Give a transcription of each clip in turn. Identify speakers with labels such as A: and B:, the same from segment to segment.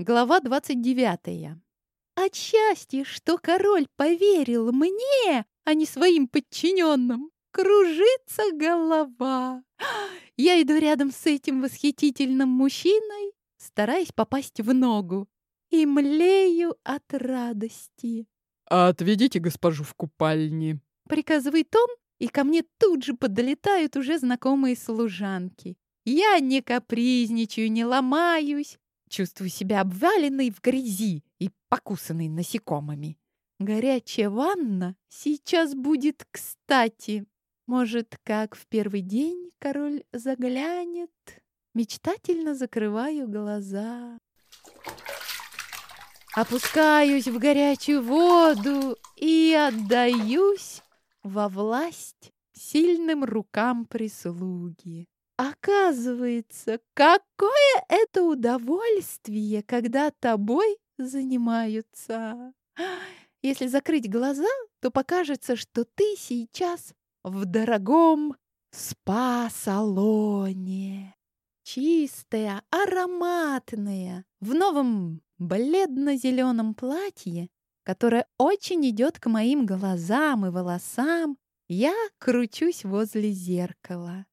A: Глава 29. От счастья, что король поверил мне, а не своим подчиненным, кружится голова. Я иду рядом с этим восхитительным мужчиной, стараясь попасть в ногу, и млею от радости.
B: «Отведите госпожу в купальни», —
A: приказывает он, и ко мне тут же подлетают уже знакомые служанки. Я не капризничаю, не ломаюсь, чувствую себя обваленной в грязи и покусанной насекомыми. Горячая ванна сейчас будет кстати. Может, как в первый день король заглянет? Мечтательно закрываю глаза. Опускаюсь в горячую воду и отдаюсь во власть сильным рукам прислуги. Оказывается, какое это удовольствие, когда тобой занимаются. Если закрыть глаза, то покажется, что ты сейчас в дорогом спа-салоне. Чистая, ароматная, в новом бледно-зеленом платье, которое очень идет к моим глазам и волосам, я кручусь возле зеркала.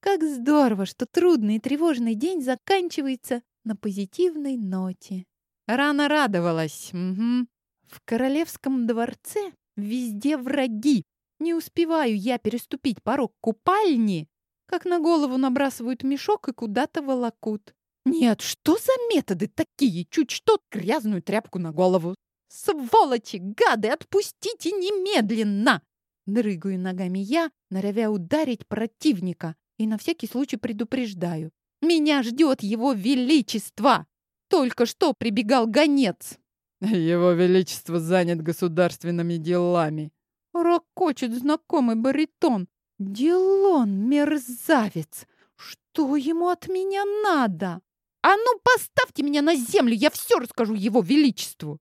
A: Как здорово, что трудный и тревожный день заканчивается на позитивной ноте. Рано радовалась. Угу. В королевском дворце везде враги, не успеваю я переступить порог купальни, как на голову набрасывают мешок и куда-то волокут. Нет, что за методы такие? Чуть что, грязную тряпку на голову. Сволочи, гады, отпустите немедленно! Дрыгаю ногами я, норовя ударить противника, и на всякий случай предупреждаю. Меня ждет его величество! Только что прибегал гонец.
B: Его величество занят государственными делами,
A: Рокочет знакомый баритон. Дилон, мерзавец! Что ему от меня надо? А ну, поставьте меня на землю, я все расскажу его величеству.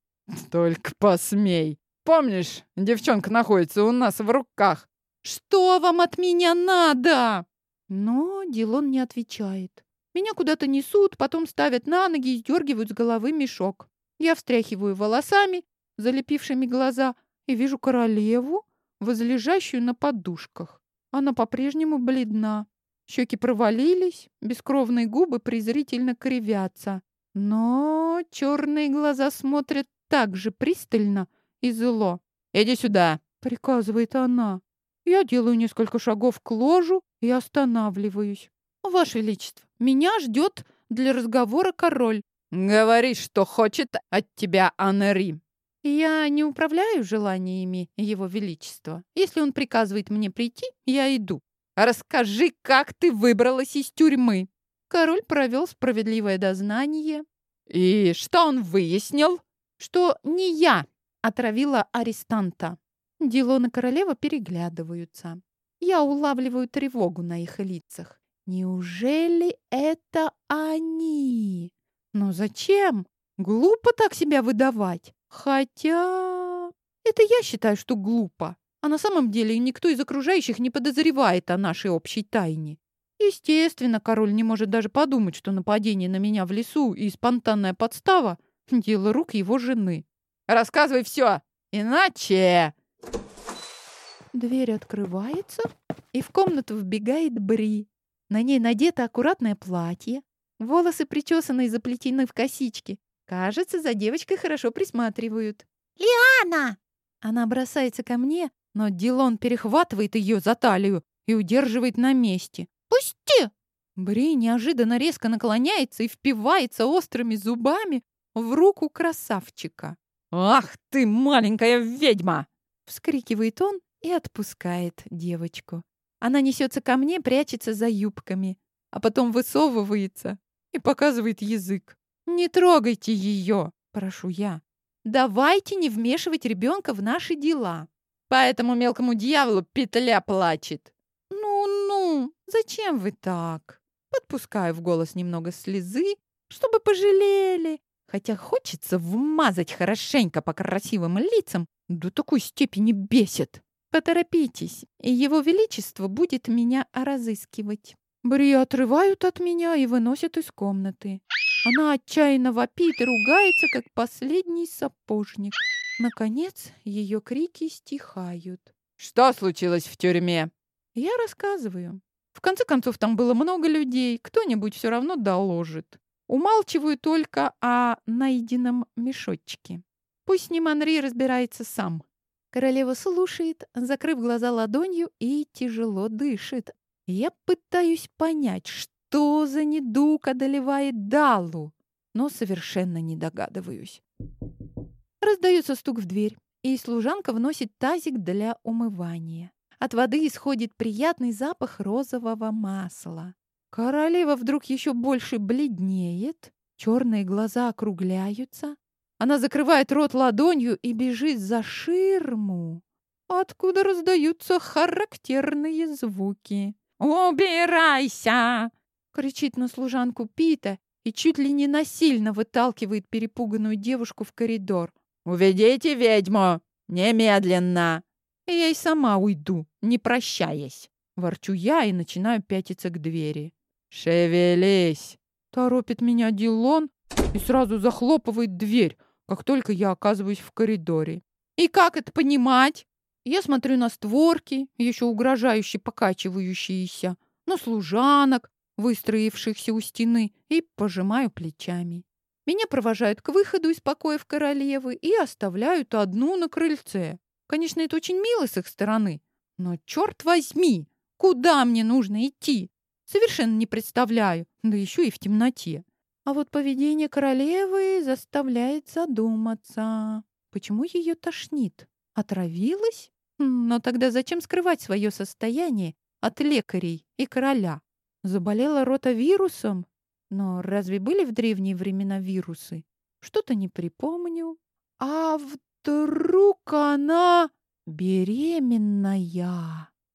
B: Только посмей. Помнишь, девчонка находится у нас в руках.
A: Что вам от меня надо? Но Дилон не отвечает. Меня куда-то несут, потом ставят на ноги и сдергивают с головы мешок. Я встряхиваю волосами, залепившими глаза, и вижу королеву, возлежащую на подушках. Она по-прежнему бледна. Щеки провалились, бескровные губы презрительно кривятся. Но черные глаза смотрят так же пристально и зло.
B: «Иди сюда!»
A: — приказывает она. Я делаю несколько шагов к ложу и останавливаюсь. «Ваше Величество, меня ждет для разговора король».
B: «Говори, что хочет от тебя Анери».
A: Я не управляю желаниями Его Величества. Если он приказывает мне прийти, я иду. Расскажи, как ты выбралась из тюрьмы. Король провел справедливое дознание.
B: И что он выяснил?
A: Что не я отравила арестанта. Дилон и королева переглядываются. Я улавливаю тревогу на их лицах. Неужели это они? Но зачем? Глупо так себя выдавать. Хотя... Это я считаю, что глупо. А на самом деле никто из окружающих не подозревает о нашей общей тайне. Естественно, король не может даже подумать, что нападение на меня в лесу и спонтанная подстава — дело рук его жены.
B: «Рассказывай все, иначе...»
A: Дверь открывается, и в комнату вбегает Бри. На ней надето аккуратное платье, волосы причесаны и заплетены в косички, Кажется, за девочкой хорошо присматривают.
C: «Лиана!»
A: Она бросается ко мне, но Дилон перехватывает ее за талию и удерживает на месте.
C: «Пусти!»
A: Бри неожиданно резко наклоняется и впивается острыми зубами в руку красавчика.
B: «Ах ты, маленькая ведьма!»
A: Вскрикивает он и отпускает девочку. Она несется ко мне, прячется за юбками, а потом высовывается и показывает язык. «Не трогайте ее!» – прошу я. «Давайте не вмешивать ребенка в наши дела!»
B: «По этому мелкому дьяволу петля плачет!»
A: «Ну-ну, зачем вы так?» Подпускаю в голос немного слезы, чтобы пожалели. Хотя хочется вмазать хорошенько по красивым лицам, до такой степени бесит. Поторопитесь, и его величество будет меня разыскивать. Бри отрывают от меня и выносят из комнаты. Она отчаянно вопит и ругается, как последний сапожник. Наконец, ее крики стихают.
B: Что случилось в тюрьме?
A: Я рассказываю. В конце концов, там было много людей, кто-нибудь все равно доложит. Умалчиваю только о найденном мешочке. Пусть с ним Анри разбирается сам. Королева слушает, закрыв глаза ладонью и тяжело дышит. Я пытаюсь понять, что за недуг одолевает Далу, но совершенно не догадываюсь. Раздается стук в дверь, и служанка вносит тазик для умывания. От воды исходит приятный запах розового масла. Королева вдруг еще больше бледнеет, черные глаза округляются, она закрывает рот ладонью и бежит за ширму, откуда раздаются характерные звуки. «Убирайся!» — кричит на служанку Пита и чуть ли не насильно выталкивает перепуганную девушку в коридор.
B: «Уведите ведьму! Немедленно!»
A: Я и сама уйду, не прощаясь. Ворчу я и начинаю пятиться к двери.
B: «Шевелись!»
A: Торопит меня Дилон и сразу захлопывает дверь, как только я оказываюсь в коридоре. И как это понимать? Я смотрю на створки, еще угрожающе покачивающиеся, на служанок, выстроившихся у стены, и пожимаю плечами. Меня провожают к выходу из покоев королевы и оставляют одну на крыльце. Конечно, это очень мило с их стороны, но черт возьми, куда мне нужно идти? Совершенно не представляю, да еще и в темноте. А вот поведение королевы заставляет задуматься. Почему ее тошнит? Отравилась? Хм, но тогда зачем скрывать свое состояние от лекарей и короля? Заболела ротавирусом? Но разве были в древние времена вирусы? Что-то не припомню. А вдруг она беременная?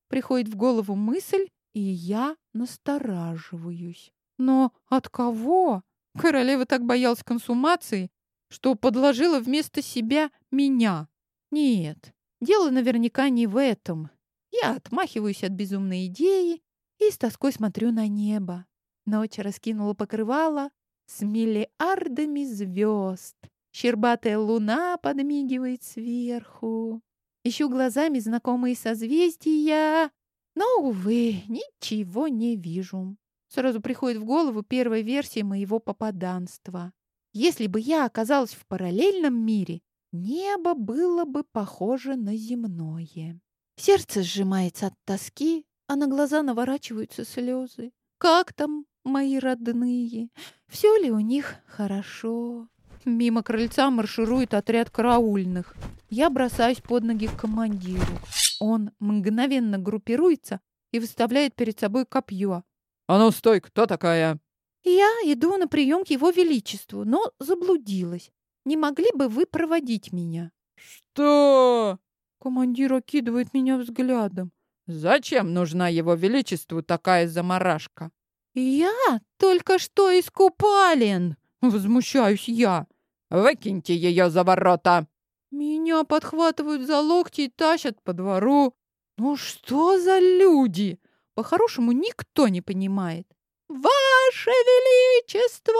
A: Приходит в голову мысль, и я настораживаюсь. Но от кого? Королева так боялась консумации, что подложила вместо себя меня. Нет, дело наверняка не в этом. Я отмахиваюсь от безумной идеи и с тоской смотрю на небо. Ночь раскинула покрывало с миллиардами звезд. Щербатая луна подмигивает сверху. Ищу глазами знакомые созвездия, но, увы, ничего не вижу. Сразу приходит в голову первая версия моего попаданства. Если бы я оказалась в параллельном мире, небо было бы похоже на земное. Сердце сжимается от тоски, а на глаза наворачиваются слезы. Как там мои родные? Все ли у них хорошо? Мимо крыльца марширует отряд караульных. Я бросаюсь под ноги к командиру. Он мгновенно группируется и выставляет перед собой копье.
B: «А ну, стой! Кто такая?»
A: «Я иду на прием к его величеству, но заблудилась. Не могли бы вы проводить меня?»
B: «Что?»
A: Командир окидывает меня взглядом.
B: «Зачем нужна его величеству такая заморашка?»
A: «Я только что искупален!» Возмущаюсь я.
B: «Выкиньте ее за ворота!»
A: Меня подхватывают за локти и тащат по двору. Ну что за люди? По-хорошему никто не понимает. «Ваше Величество!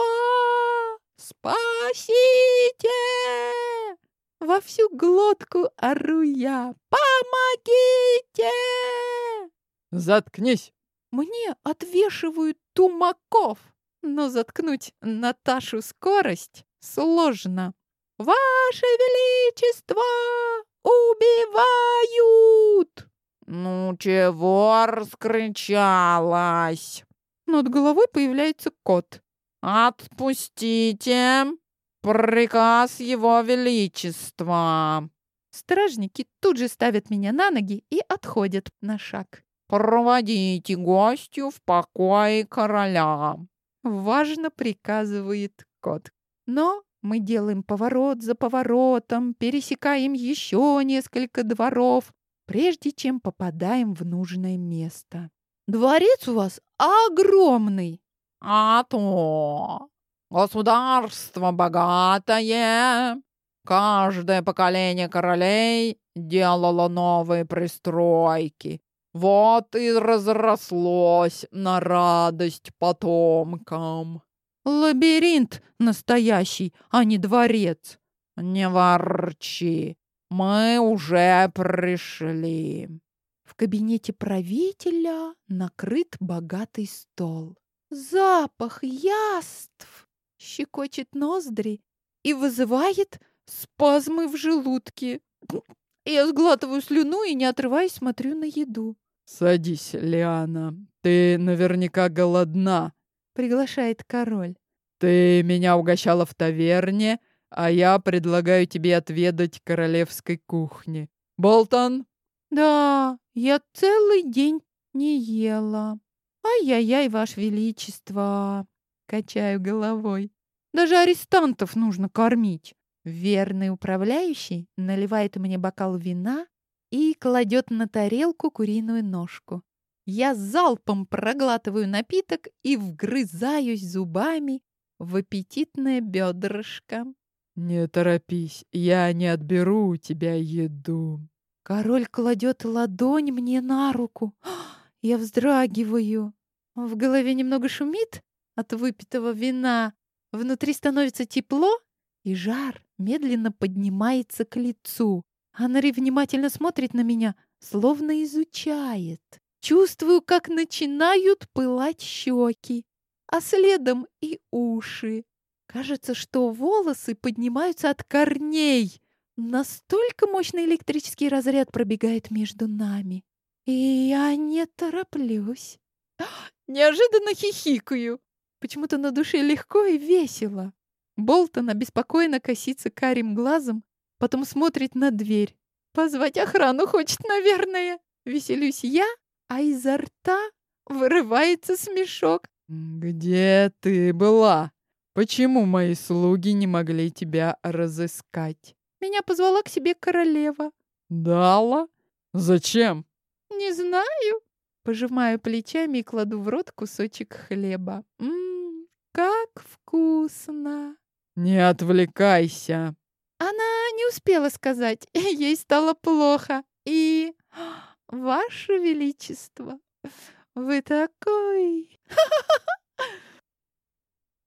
A: Спасите!» Во всю глотку ору я. «Помогите!»
B: «Заткнись!»
A: Мне отвешивают тумаков, но заткнуть Наташу скорость сложно. «Ваше Величество! Убивают!»
B: «Ну чего раскричалась?»
A: Над головой появляется кот.
B: «Отпустите! Приказ его величества!»
A: Стражники тут же ставят меня на ноги и отходят на шаг.
B: «Проводите гостю в покое короля!»
A: Важно приказывает кот. Но мы делаем поворот за поворотом, пересекаем еще несколько дворов, прежде чем попадаем в нужное место. Дворец у вас огромный.
B: А то государство богатое. Каждое поколение королей делало новые пристройки. Вот и разрослось на радость потомкам.
A: Лабиринт настоящий, а не дворец.
B: Не ворчи, мы уже пришли.
A: В кабинете правителя накрыт богатый стол. Запах яств щекочет ноздри и вызывает спазмы в желудке. Я сглатываю слюну и, не отрываясь, смотрю на еду.
B: «Садись, Лиана. Ты наверняка голодна», —
A: приглашает король.
B: «Ты меня угощала в таверне, а я предлагаю тебе отведать королевской кухни. Болтон?»
A: «Да, я целый день не ела. Ай-яй-яй, ваше величество!» Качаю головой. «Даже арестантов нужно кормить». Верный управляющий наливает мне бокал вина и кладет на тарелку куриную ножку. Я залпом проглатываю напиток и вгрызаюсь зубами в аппетитное бедрышко.
B: «Не торопись, я не отберу у тебя еду».
A: Король кладет ладонь мне на руку. Я вздрагиваю. В голове немного шумит от выпитого вина. Внутри становится тепло, и жар медленно поднимается к лицу. Анри внимательно смотрит на меня, словно изучает. Чувствую, как начинают пылать щеки, а следом и уши. Кажется, что волосы поднимаются от корней. Настолько мощный электрический разряд пробегает между нами. И я не тороплюсь. Неожиданно хихикаю. Почему-то на душе легко и весело. Болтон обеспокоенно косится карим глазом, потом смотрит на дверь. Позвать охрану хочет, наверное. Веселюсь я, а изо рта вырывается смешок.
B: «Где ты была? Почему мои слуги не могли тебя разыскать?»
A: Меня позвала к себе королева.
B: «Дала? Зачем?»
A: «Не знаю». Пожимаю плечами и кладу в рот кусочек хлеба. Ммм, как вкусно.
B: «Не отвлекайся!»
A: Она не успела сказать, ей стало плохо. И, Ваше Величество, вы такой...